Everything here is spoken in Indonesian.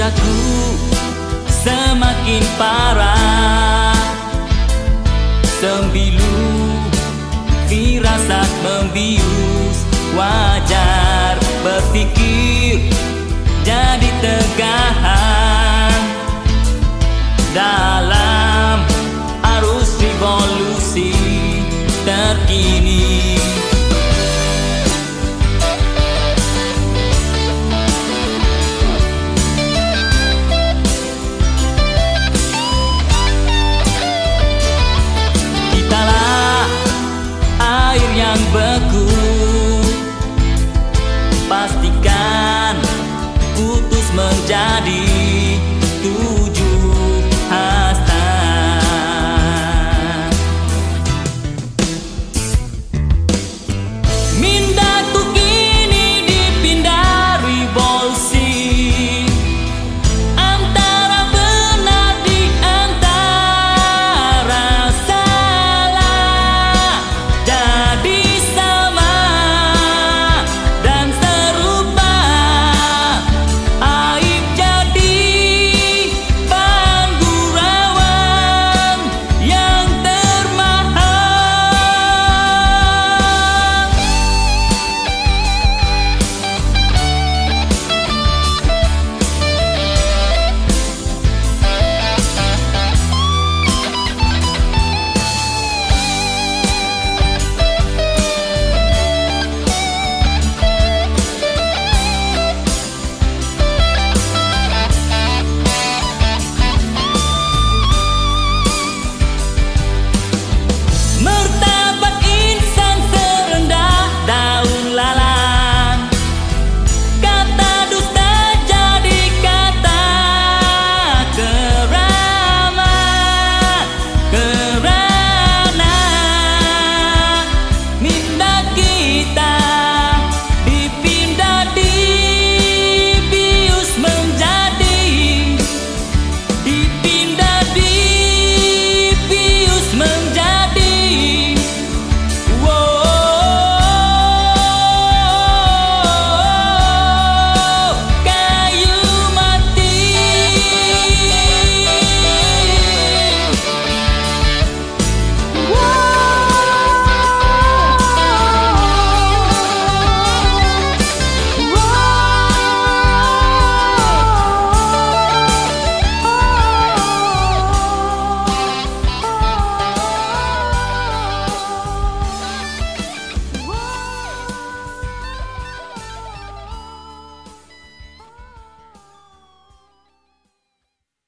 Mindaku semakin parah. Sembilu firasat membius Wajar berpikir jadi tegahan Pastikan putus menjadi